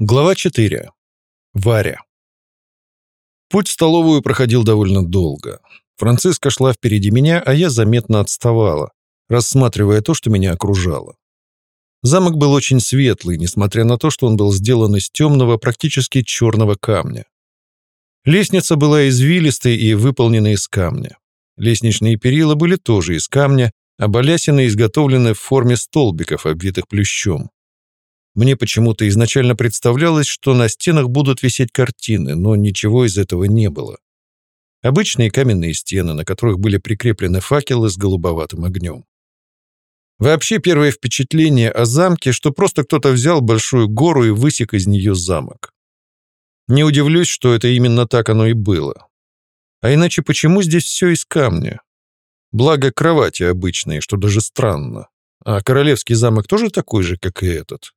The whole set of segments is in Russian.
Глава 4. Варя. Путь в столовую проходил довольно долго. Франциска шла впереди меня, а я заметно отставала, рассматривая то, что меня окружало. Замок был очень светлый, несмотря на то, что он был сделан из темного, практически черного камня. Лестница была извилистой и выполнена из камня. Лестничные перила были тоже из камня, а балясины изготовлены в форме столбиков, обвитых плющом. Мне почему-то изначально представлялось, что на стенах будут висеть картины, но ничего из этого не было. Обычные каменные стены, на которых были прикреплены факелы с голубоватым огнем. Вообще первое впечатление о замке, что просто кто-то взял большую гору и высек из нее замок. Не удивлюсь, что это именно так оно и было. А иначе почему здесь все из камня? Благо кровати обычные, что даже странно. А королевский замок тоже такой же, как и этот.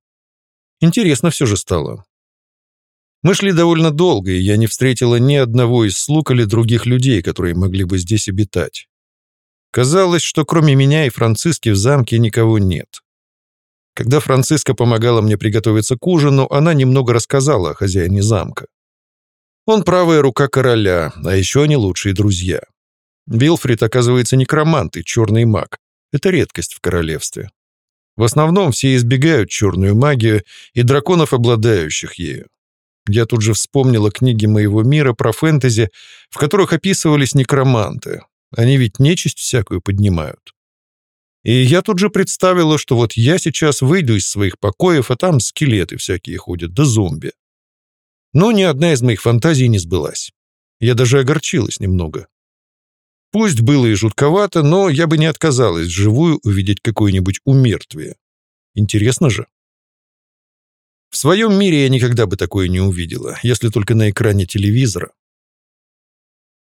Интересно все же стало. Мы шли довольно долго, и я не встретила ни одного из слуг или других людей, которые могли бы здесь обитать. Казалось, что кроме меня и Франциски в замке никого нет. Когда Франциска помогала мне приготовиться к ужину, она немного рассказала о хозяине замка. Он правая рука короля, а еще они лучшие друзья. Билфрид, оказывается, некромант и черный маг. Это редкость в королевстве. В основном все избегают черную магию и драконов, обладающих ею. Я тут же вспомнила книги моего мира про фэнтези, в которых описывались некроманты. Они ведь нечисть всякую поднимают. И я тут же представила, что вот я сейчас выйду из своих покоев, а там скелеты всякие ходят, да зомби. Но ни одна из моих фантазий не сбылась. Я даже огорчилась немного. Пусть было и жутковато, но я бы не отказалась живую увидеть какое-нибудь умертвие. Интересно же. В своем мире я никогда бы такое не увидела, если только на экране телевизора.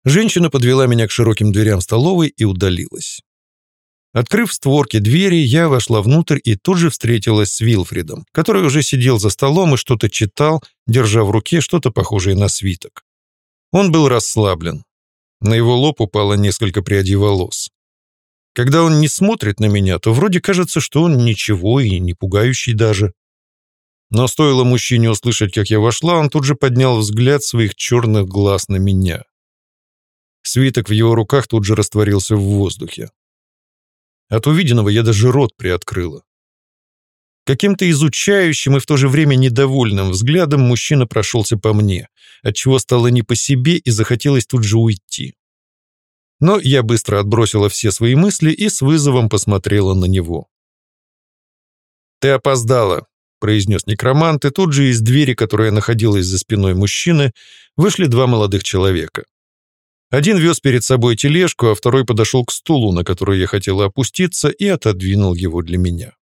Женщина подвела меня к широким дверям столовой и удалилась. Открыв створки двери, я вошла внутрь и тут же встретилась с Вилфридом, который уже сидел за столом и что-то читал, держа в руке что-то похожее на свиток. Он был расслаблен, на его лоб упало несколько прядей волос. Когда он не смотрит на меня, то вроде кажется, что он ничего и не пугающий даже. Но стоило мужчине услышать, как я вошла, он тут же поднял взгляд своих черных глаз на меня. Свиток в его руках тут же растворился в воздухе. От увиденного я даже рот приоткрыла. Каким-то изучающим и в то же время недовольным взглядом мужчина прошелся по мне, отчего стало не по себе и захотелось тут же уйти. Но я быстро отбросила все свои мысли и с вызовом посмотрела на него. «Ты опоздала», — произнес некромант, и тут же из двери, которая находилась за спиной мужчины, вышли два молодых человека. Один вез перед собой тележку, а второй подошел к стулу, на который я хотела опуститься, и отодвинул его для меня.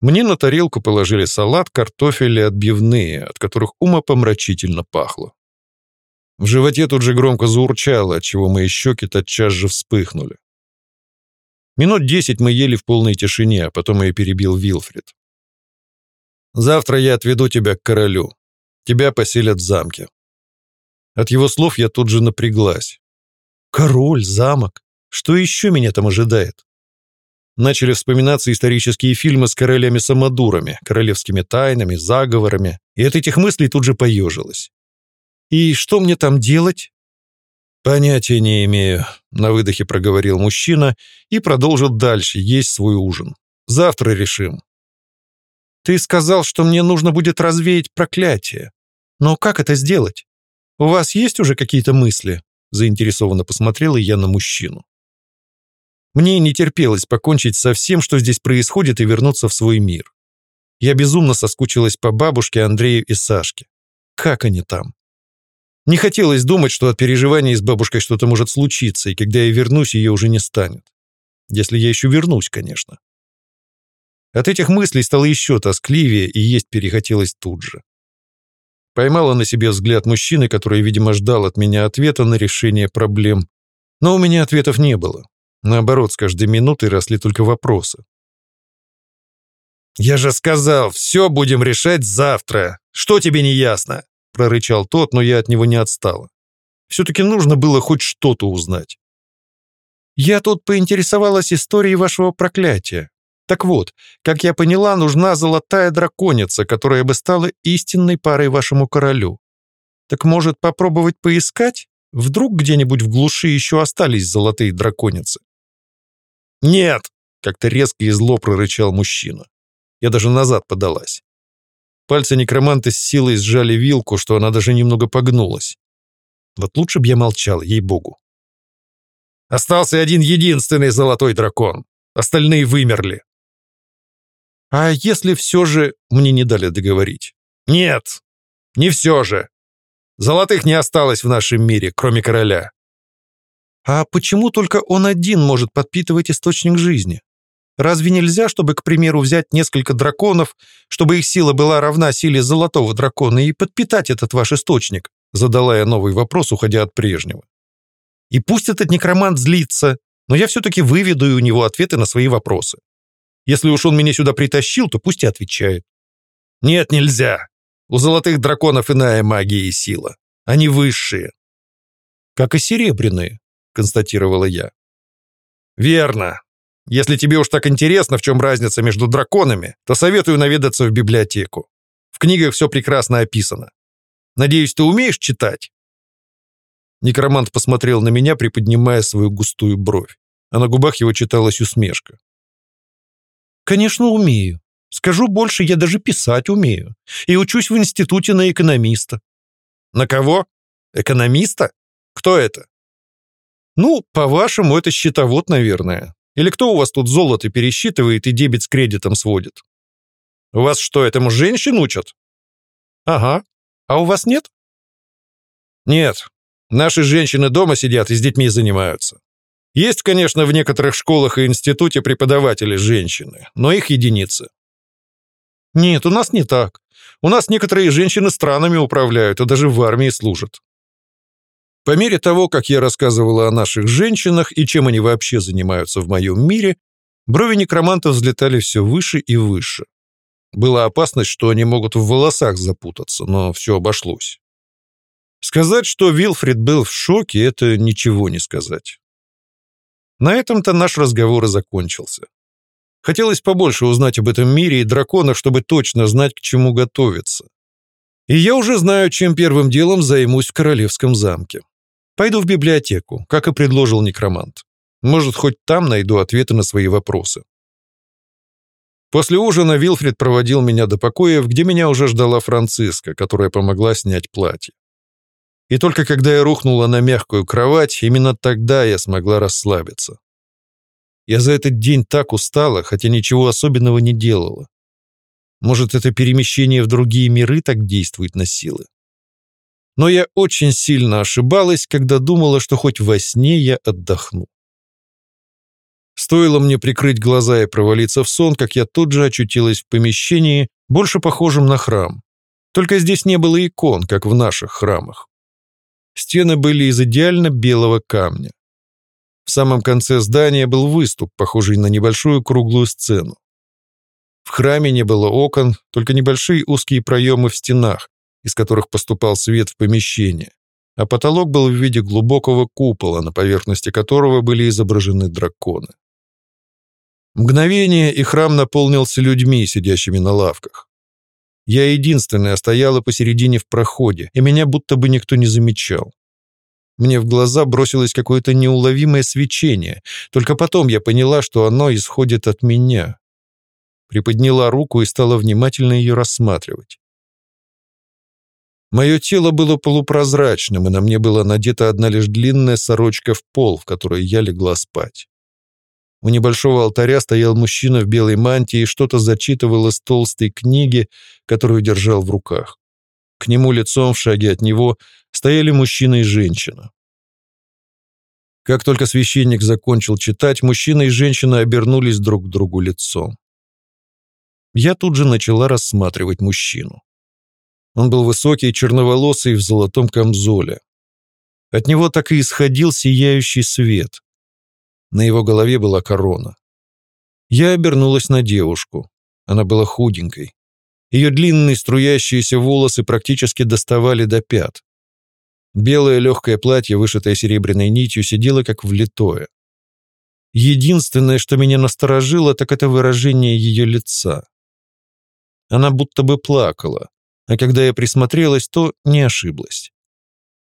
Мне на тарелку положили салат, картофель и отбивные, от которых умопомрачительно пахло. В животе тут же громко заурчало, отчего мои щеки тотчас же вспыхнули. Минут десять мы ели в полной тишине, а потом ее перебил Вилфрид. «Завтра я отведу тебя к королю. Тебя поселят в замке». От его слов я тут же напряглась. «Король, замок. Что еще меня там ожидает?» начали вспоминаться исторические фильмы с королями-самодурами, королевскими тайнами, заговорами, и от этих мыслей тут же поежилась. «И что мне там делать?» «Понятия не имею», — на выдохе проговорил мужчина и продолжил дальше есть свой ужин. «Завтра решим». «Ты сказал, что мне нужно будет развеять проклятие. Но как это сделать? У вас есть уже какие-то мысли?» Заинтересованно посмотрела я на мужчину. Мне не терпелось покончить со всем, что здесь происходит, и вернуться в свой мир. Я безумно соскучилась по бабушке, Андрею и Сашке. Как они там? Не хотелось думать, что от переживаний с бабушкой что-то может случиться, и когда я вернусь, ее уже не станет. Если я еще вернусь, конечно. От этих мыслей стало еще тоскливее, и есть перехотелось тут же. Поймала на себе взгляд мужчины, который, видимо, ждал от меня ответа на решение проблем. Но у меня ответов не было. Наоборот, с каждой минутой росли только вопросы. «Я же сказал, все будем решать завтра. Что тебе не ясно?» — прорычал тот, но я от него не отстала. Все-таки нужно было хоть что-то узнать. «Я тут поинтересовалась историей вашего проклятия. Так вот, как я поняла, нужна золотая драконица, которая бы стала истинной парой вашему королю. Так может попробовать поискать? Вдруг где-нибудь в глуши еще остались золотые драконицы?» «Нет!» — как-то резко и зло прорычал мужчина. Я даже назад подалась. Пальцы некроманта с силой сжали вилку, что она даже немного погнулась. Вот лучше б я молчал, ей-богу. Остался один единственный золотой дракон. Остальные вымерли. А если все же мне не дали договорить? Нет, не все же. Золотых не осталось в нашем мире, кроме короля. А почему только он один может подпитывать источник жизни? Разве нельзя, чтобы, к примеру, взять несколько драконов, чтобы их сила была равна силе золотого дракона, и подпитать этот ваш источник?» Задала я новый вопрос, уходя от прежнего. «И пусть этот некромант злится, но я все-таки выведу у него ответы на свои вопросы. Если уж он меня сюда притащил, то пусть и отвечает». «Нет, нельзя. У золотых драконов иная магия и сила. Они высшие». «Как и серебряные», констатировала я. «Верно. Если тебе уж так интересно, в чем разница между драконами, то советую наведаться в библиотеку. В книгах все прекрасно описано. Надеюсь, ты умеешь читать?» Некромант посмотрел на меня, приподнимая свою густую бровь, а на губах его читалась усмешка. «Конечно, умею. Скажу больше, я даже писать умею. И учусь в институте на экономиста». «На кого? Экономиста? Кто это?» Ну, по-вашему, это счетовод, наверное. Или кто у вас тут золото пересчитывает и дебет с кредитом сводит? У вас что, этому женщин учат? Ага. А у вас нет? Нет. Наши женщины дома сидят и с детьми занимаются. Есть, конечно, в некоторых школах и институте преподаватели женщины, но их единицы. Нет, у нас не так. У нас некоторые женщины странами управляют, а даже в армии служат. По мере того, как я рассказывала о наших женщинах и чем они вообще занимаются в моем мире, брови некромантов взлетали все выше и выше. Была опасность, что они могут в волосах запутаться, но все обошлось. Сказать, что Вилфрид был в шоке, это ничего не сказать. На этом-то наш разговор и закончился. Хотелось побольше узнать об этом мире и драконах, чтобы точно знать, к чему готовиться. И я уже знаю, чем первым делом займусь в королевском замке. Пойду в библиотеку, как и предложил некромант. Может, хоть там найду ответы на свои вопросы. После ужина Вилфред проводил меня до покоев, где меня уже ждала Франциска, которая помогла снять платье. И только когда я рухнула на мягкую кровать, именно тогда я смогла расслабиться. Я за этот день так устала, хотя ничего особенного не делала. Может, это перемещение в другие миры так действует на силы? но я очень сильно ошибалась, когда думала, что хоть во сне я отдохну. Стоило мне прикрыть глаза и провалиться в сон, как я тут же очутилась в помещении, больше похожем на храм. Только здесь не было икон, как в наших храмах. Стены были из идеально белого камня. В самом конце здания был выступ, похожий на небольшую круглую сцену. В храме не было окон, только небольшие узкие проемы в стенах, из которых поступал свет в помещение, а потолок был в виде глубокого купола, на поверхности которого были изображены драконы. Мгновение, и храм наполнился людьми, сидящими на лавках. Я единственная стояла посередине в проходе, и меня будто бы никто не замечал. Мне в глаза бросилось какое-то неуловимое свечение, только потом я поняла, что оно исходит от меня. Приподняла руку и стала внимательно ее рассматривать. Мое тело было полупрозрачным, и на мне была надета одна лишь длинная сорочка в пол, в которой я легла спать. У небольшого алтаря стоял мужчина в белой мантии и что-то зачитывал из толстой книги, которую держал в руках. К нему лицом в шаге от него стояли мужчина и женщина. Как только священник закончил читать, мужчина и женщина обернулись друг к другу лицом. Я тут же начала рассматривать мужчину. Он был высокий, черноволосый, в золотом камзоле. От него так и исходил сияющий свет. На его голове была корона. Я обернулась на девушку. Она была худенькой. Ее длинные струящиеся волосы практически доставали до пят. Белое легкое платье, вышитое серебряной нитью, сидело как влитое. Единственное, что меня насторожило, так это выражение ее лица. Она будто бы плакала а когда я присмотрелась, то не ошиблась.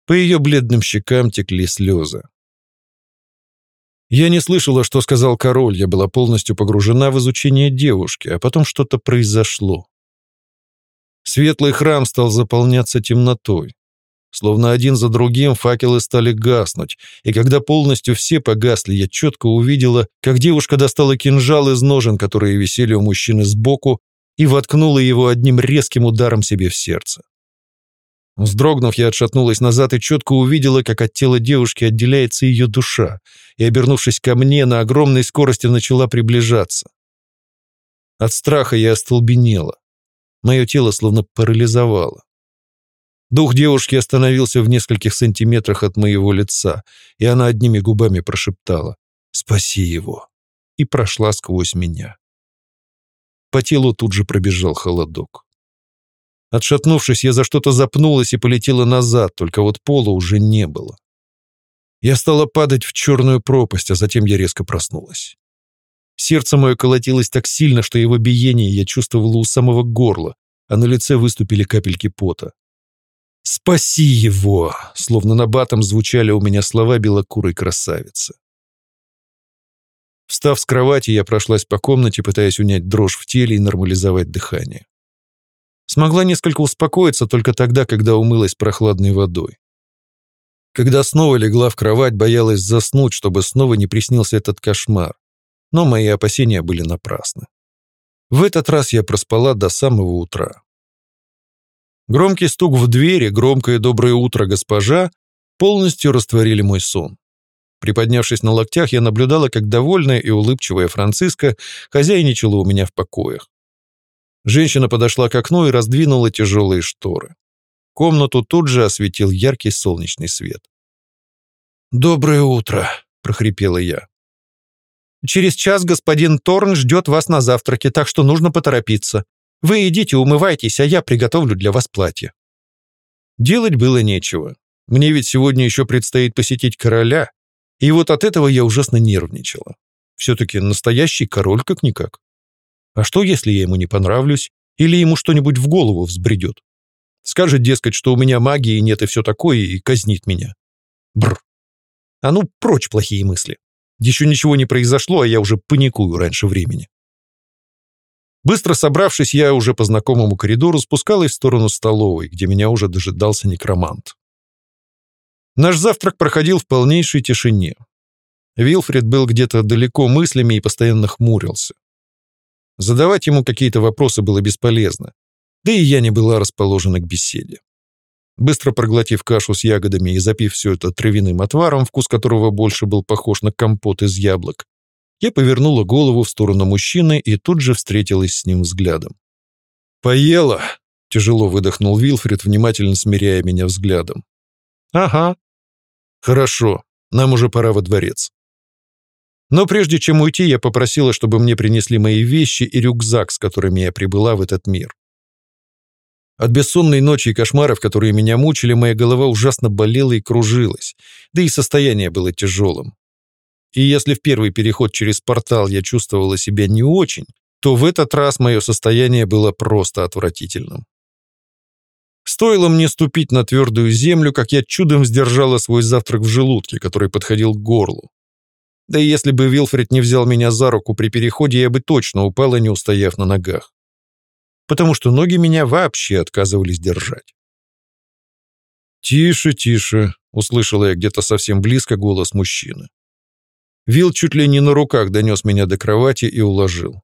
По ее бледным щекам текли слезы. Я не слышала, что сказал король, я была полностью погружена в изучение девушки, а потом что-то произошло. Светлый храм стал заполняться темнотой. Словно один за другим факелы стали гаснуть, и когда полностью все погасли, я четко увидела, как девушка достала кинжал из ножен, которые висели у мужчины сбоку, и воткнула его одним резким ударом себе в сердце. Вздрогнув, я отшатнулась назад и четко увидела, как от тела девушки отделяется ее душа, и, обернувшись ко мне, на огромной скорости начала приближаться. От страха я остолбенела. Мое тело словно парализовало. Дух девушки остановился в нескольких сантиметрах от моего лица, и она одними губами прошептала «Спаси его!» и прошла сквозь меня. По телу тут же пробежал холодок. Отшатнувшись, я за что-то запнулась и полетела назад, только вот пола уже не было. Я стала падать в черную пропасть, а затем я резко проснулась. Сердце мое колотилось так сильно, что его биение я чувствовала у самого горла, а на лице выступили капельки пота. «Спаси его!» — словно на батом звучали у меня слова белокурой красавицы. Встав с кровати, я прошлась по комнате, пытаясь унять дрожь в теле и нормализовать дыхание. Смогла несколько успокоиться только тогда, когда умылась прохладной водой. Когда снова легла в кровать, боялась заснуть, чтобы снова не приснился этот кошмар. Но мои опасения были напрасны. В этот раз я проспала до самого утра. Громкий стук в двери, громкое «Доброе утро, госпожа» полностью растворили мой сон. Приподнявшись на локтях, я наблюдала, как довольная и улыбчивая Франциска хозяйничала у меня в покоях. Женщина подошла к окну и раздвинула тяжелые шторы. Комнату тут же осветил яркий солнечный свет. «Доброе утро!» — прохрипела я. «Через час господин Торн ждет вас на завтраке, так что нужно поторопиться. Вы идите, умывайтесь, а я приготовлю для вас платье». Делать было нечего. Мне ведь сегодня еще предстоит посетить короля, и вот от этого я ужасно нервничала. Все-таки настоящий король как-никак. А что, если я ему не понравлюсь? Или ему что-нибудь в голову взбредет? Скажет, дескать, что у меня магии нет и все такое, и казнит меня. Бр. А ну, прочь плохие мысли. Еще ничего не произошло, а я уже паникую раньше времени. Быстро собравшись, я уже по знакомому коридору спускалась в сторону столовой, где меня уже дожидался некромант. Наш завтрак проходил в полнейшей тишине. Вилфред был где-то далеко мыслями и постоянно хмурился. Задавать ему какие-то вопросы было бесполезно, да и я не была расположена к беседе. Быстро проглотив кашу с ягодами и запив все это травяным отваром, вкус которого больше был похож на компот из яблок, я повернула голову в сторону мужчины и тут же встретилась с ним взглядом. «Поела!» — тяжело выдохнул Вилфред, внимательно смиряя меня взглядом. «Ага», «Хорошо, нам уже пора во дворец». Но прежде чем уйти, я попросила, чтобы мне принесли мои вещи и рюкзак, с которыми я прибыла в этот мир. От бессонной ночи и кошмаров, которые меня мучили, моя голова ужасно болела и кружилась, да и состояние было тяжелым. И если в первый переход через портал я чувствовала себя не очень, то в этот раз мое состояние было просто отвратительным. Стоило мне ступить на твердую землю, как я чудом сдержала свой завтрак в желудке, который подходил к горлу. Да и если бы Вилфред не взял меня за руку при переходе, я бы точно упала, не устояв на ногах. Потому что ноги меня вообще отказывались держать. «Тише, тише», — услышала я где-то совсем близко голос мужчины. Вил чуть ли не на руках донес меня до кровати и уложил.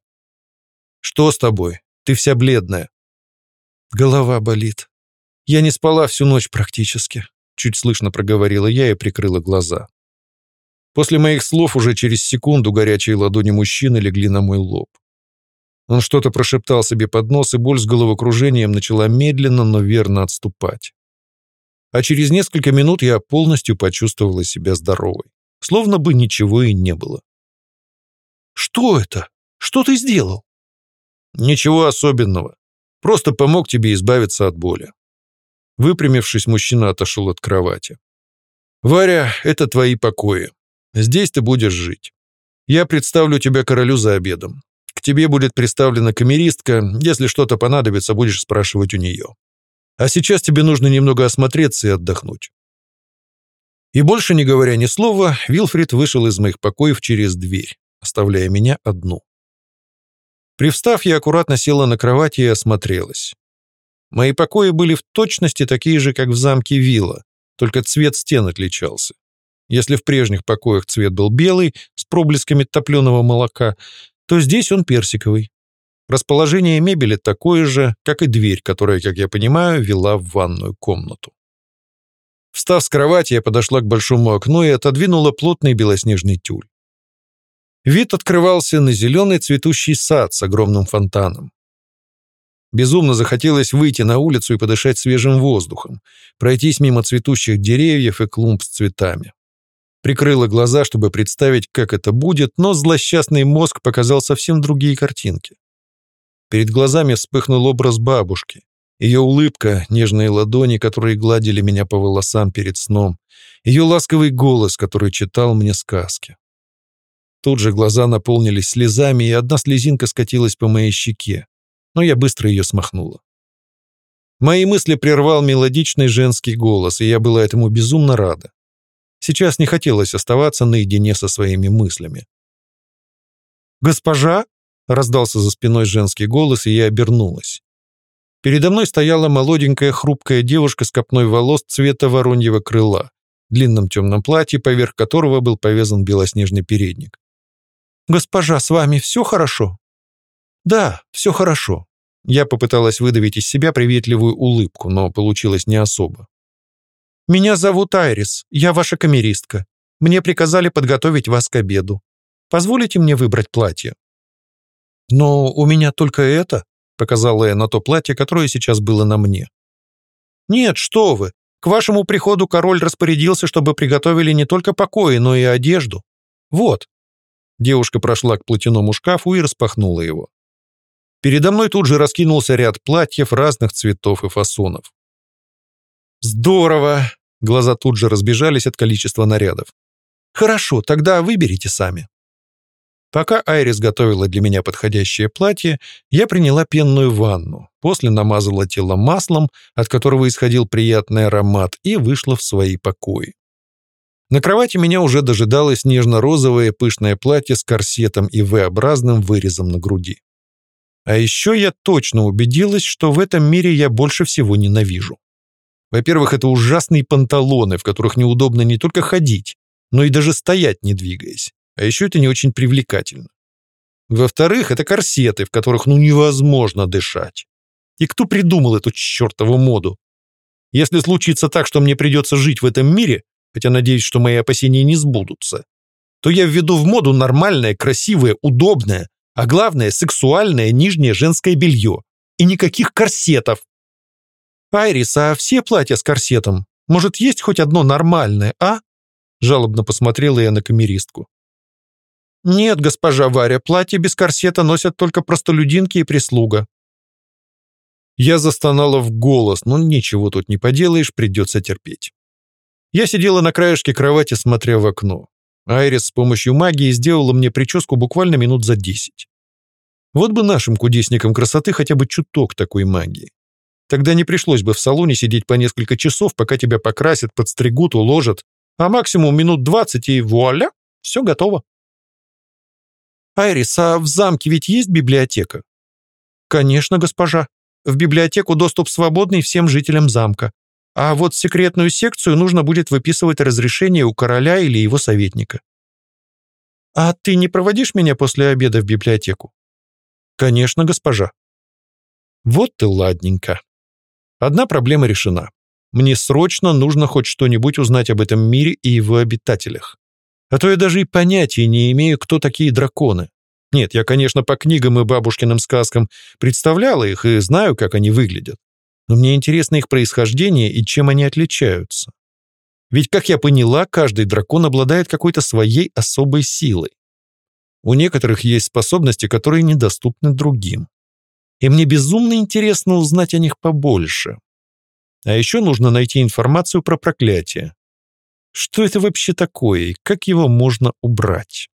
«Что с тобой? Ты вся бледная». «Голова болит», я не спала всю ночь практически. Чуть слышно проговорила я и прикрыла глаза. После моих слов уже через секунду горячие ладони мужчины легли на мой лоб. Он что-то прошептал себе под нос, и боль с головокружением начала медленно, но верно отступать. А через несколько минут я полностью почувствовала себя здоровой, словно бы ничего и не было. «Что это? Что ты сделал?» «Ничего особенного. Просто помог тебе избавиться от боли. Выпрямившись, мужчина отошел от кровати. «Варя, это твои покои. Здесь ты будешь жить. Я представлю тебя королю за обедом. К тебе будет представлена камеристка. Если что-то понадобится, будешь спрашивать у нее. А сейчас тебе нужно немного осмотреться и отдохнуть». И больше не говоря ни слова, Вилфрид вышел из моих покоев через дверь, оставляя меня одну. Привстав, я аккуратно села на кровати и осмотрелась. Мои покои были в точности такие же, как в замке Вилла, только цвет стен отличался. Если в прежних покоях цвет был белый, с проблесками топленого молока, то здесь он персиковый. Расположение мебели такое же, как и дверь, которая, как я понимаю, вела в ванную комнату. Встав с кровати, я подошла к большому окну и отодвинула плотный белоснежный тюль. Вид открывался на зеленый цветущий сад с огромным фонтаном. Безумно захотелось выйти на улицу и подышать свежим воздухом, пройтись мимо цветущих деревьев и клумб с цветами. Прикрыла глаза, чтобы представить, как это будет, но злосчастный мозг показал совсем другие картинки. Перед глазами вспыхнул образ бабушки. Ее улыбка, нежные ладони, которые гладили меня по волосам перед сном, ее ласковый голос, который читал мне сказки. Тут же глаза наполнились слезами, и одна слезинка скатилась по моей щеке но я быстро ее смахнула. Мои мысли прервал мелодичный женский голос, и я была этому безумно рада. Сейчас не хотелось оставаться наедине со своими мыслями. «Госпожа?» — раздался за спиной женский голос, и я обернулась. Передо мной стояла молоденькая хрупкая девушка с копной волос цвета вороньего крыла, длинном темном платье, поверх которого был повязан белоснежный передник. «Госпожа, с вами все хорошо?» «Да, все хорошо». Я попыталась выдавить из себя приветливую улыбку, но получилось не особо. «Меня зовут Айрис, я ваша камеристка. Мне приказали подготовить вас к обеду. Позволите мне выбрать платье?» «Но у меня только это», — показала я на то платье, которое сейчас было на мне. «Нет, что вы! К вашему приходу король распорядился, чтобы приготовили не только покои, но и одежду. Вот». Девушка прошла к платяному шкафу и распахнула его. Передо мной тут же раскинулся ряд платьев разных цветов и фасонов. «Здорово!» — глаза тут же разбежались от количества нарядов. «Хорошо, тогда выберите сами». Пока Айрис готовила для меня подходящее платье, я приняла пенную ванну, после намазала тело маслом, от которого исходил приятный аромат, и вышла в свои покои. На кровати меня уже дожидалось нежно-розовое пышное платье с корсетом и V-образным вырезом на груди. А еще я точно убедилась, что в этом мире я больше всего ненавижу. Во-первых, это ужасные панталоны, в которых неудобно не только ходить, но и даже стоять, не двигаясь. А еще это не очень привлекательно. Во-вторых, это корсеты, в которых ну невозможно дышать. И кто придумал эту чертову моду? Если случится так, что мне придется жить в этом мире, хотя надеюсь, что мои опасения не сбудутся, то я введу в моду нормальное, красивое, удобное, а главное – сексуальное нижнее женское белье. И никаких корсетов. «Айрис, а все платья с корсетом? Может, есть хоть одно нормальное, а?» Жалобно посмотрела я на камеристку. «Нет, госпожа Варя, платья без корсета носят только простолюдинки и прислуга». Я застонала в голос, но ничего тут не поделаешь, придется терпеть. Я сидела на краешке кровати, смотря в окно. Айрис с помощью магии сделала мне прическу буквально минут за десять. Вот бы нашим кудесникам красоты хотя бы чуток такой магии. Тогда не пришлось бы в салоне сидеть по несколько часов, пока тебя покрасят, подстригут, уложат, а максимум минут двадцать и вуаля, все готово. «Айрис, а в замке ведь есть библиотека?» «Конечно, госпожа. В библиотеку доступ свободный всем жителям замка. А вот секретную секцию нужно будет выписывать разрешение у короля или его советника. «А ты не проводишь меня после обеда в библиотеку?» «Конечно, госпожа». «Вот ты ладненько. Одна проблема решена. Мне срочно нужно хоть что-нибудь узнать об этом мире и его обитателях. А то я даже и понятия не имею, кто такие драконы. Нет, я, конечно, по книгам и бабушкиным сказкам представляла их и знаю, как они выглядят но мне интересно их происхождение и чем они отличаются. Ведь, как я поняла, каждый дракон обладает какой-то своей особой силой. У некоторых есть способности, которые недоступны другим. И мне безумно интересно узнать о них побольше. А еще нужно найти информацию про проклятие. Что это вообще такое и как его можно убрать?